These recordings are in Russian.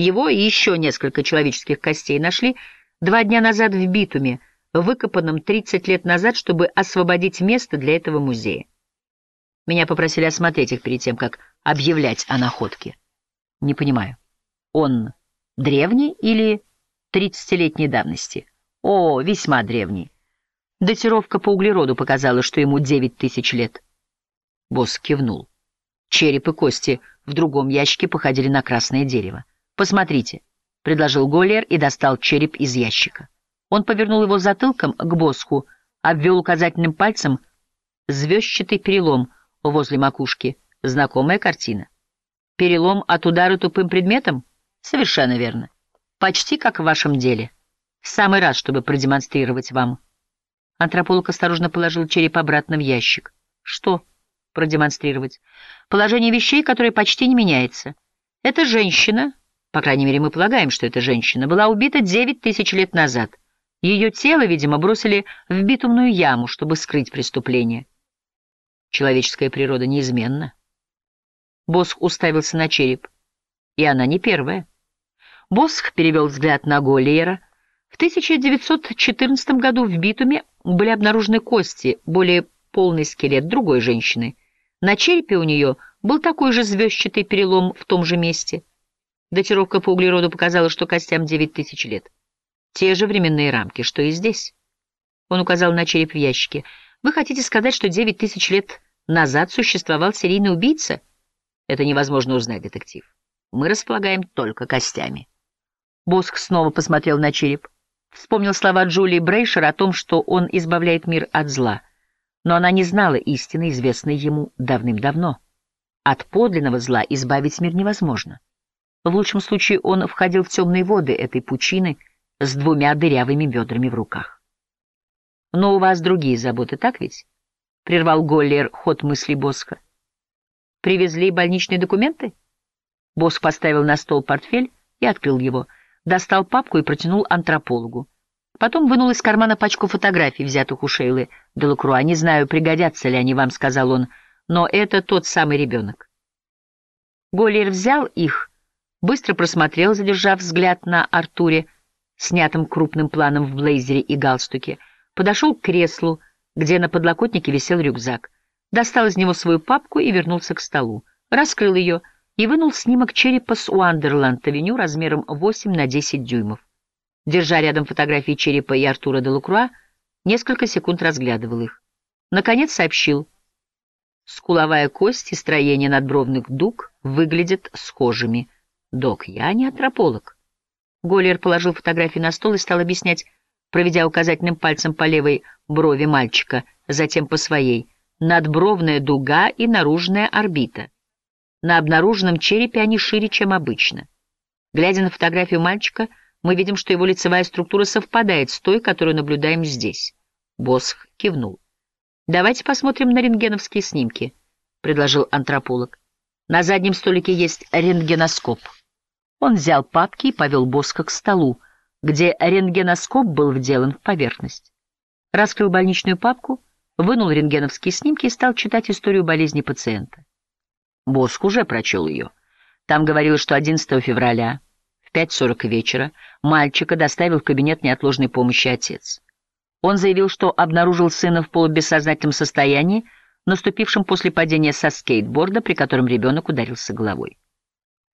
Его и еще несколько человеческих костей нашли два дня назад в битуме, выкопанном 30 лет назад, чтобы освободить место для этого музея. Меня попросили осмотреть их перед тем, как объявлять о находке. Не понимаю, он древний или тридцатилетней давности? О, весьма древний. Датировка по углероду показала, что ему девять тысяч лет. Босс кивнул. Череп и кости в другом ящике походили на красное дерево. «Посмотрите», — предложил Голлер и достал череп из ящика. Он повернул его затылком к Боску, обвел указательным пальцем звездчатый перелом возле макушки. Знакомая картина. Перелом от удара тупым предметом? Совершенно верно. Почти как в вашем деле. В самый раз, чтобы продемонстрировать вам. Антрополог осторожно положил череп обратно в ящик. Что продемонстрировать? Положение вещей, которое почти не меняется. Эта женщина, по крайней мере мы полагаем, что эта женщина, была убита девять тысяч лет назад. Ее тело, видимо, бросили в битумную яму, чтобы скрыть преступление. Человеческая природа неизменна. Босх уставился на череп. И она не первая. Босх перевел взгляд на Голлиера. В 1914 году в битуме были обнаружены кости, более полный скелет другой женщины. На черепе у нее был такой же звездчатый перелом в том же месте. Датировка по углероду показала, что костям 9 тысяч лет. Те же временные рамки, что и здесь. Он указал на череп в ящике. Вы хотите сказать, что 9 тысяч лет назад существовал серийный убийца? Это невозможно узнать, детектив. Мы располагаем только костями. Боск снова посмотрел на череп. Вспомнил слова Джулии Брейшер о том, что он избавляет мир от зла. Но она не знала истины, известной ему давным-давно. От подлинного зла избавить мир невозможно. В лучшем случае он входил в темные воды этой пучины с двумя дырявыми ведрами в руках. «Но у вас другие заботы, так ведь?» — прервал Голлер ход мыслей Боска. «Привезли больничные документы?» Боск поставил на стол портфель и открыл его — достал папку и протянул антропологу. Потом вынул из кармана пачку фотографий, взятых у Шейлы Делакруа. «Не знаю, пригодятся ли они вам», — сказал он, — «но это тот самый ребенок». Голлер взял их, быстро просмотрел, задержав взгляд на Артуре, снятым крупным планом в блейзере и галстуке, подошел к креслу, где на подлокотнике висел рюкзак, достал из него свою папку и вернулся к столу, раскрыл ее — и вынул снимок черепа с Уандерланд-авеню размером 8 на 10 дюймов. Держа рядом фотографии черепа и Артура де Лукруа, несколько секунд разглядывал их. Наконец сообщил. Скуловая кость и строение надбровных дуг выглядят схожими. Док, я не антрополог. Голлер положил фотографии на стол и стал объяснять, проведя указательным пальцем по левой брови мальчика, затем по своей. Надбровная дуга и наружная орбита. На обнаруженном черепе они шире, чем обычно. Глядя на фотографию мальчика, мы видим, что его лицевая структура совпадает с той, которую наблюдаем здесь. Босх кивнул. «Давайте посмотрим на рентгеновские снимки», — предложил антрополог. «На заднем столике есть рентгеноскоп». Он взял папки и повел Боска к столу, где рентгеноскоп был вделан в поверхность. Раскрыл больничную папку, вынул рентгеновские снимки и стал читать историю болезни пациента. Боск уже прочел ее. Там говорилось, что 11 февраля в 5.40 вечера мальчика доставил в кабинет неотложной помощи отец. Он заявил, что обнаружил сына в полубессознательном состоянии, наступившем после падения со скейтборда, при котором ребенок ударился головой.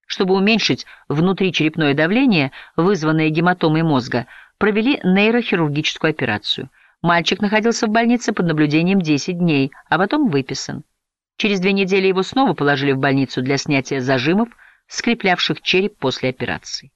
Чтобы уменьшить внутричерепное давление, вызванное гематомой мозга, провели нейрохирургическую операцию. Мальчик находился в больнице под наблюдением 10 дней, а потом выписан. Через две недели его снова положили в больницу для снятия зажимов, скреплявших череп после операции.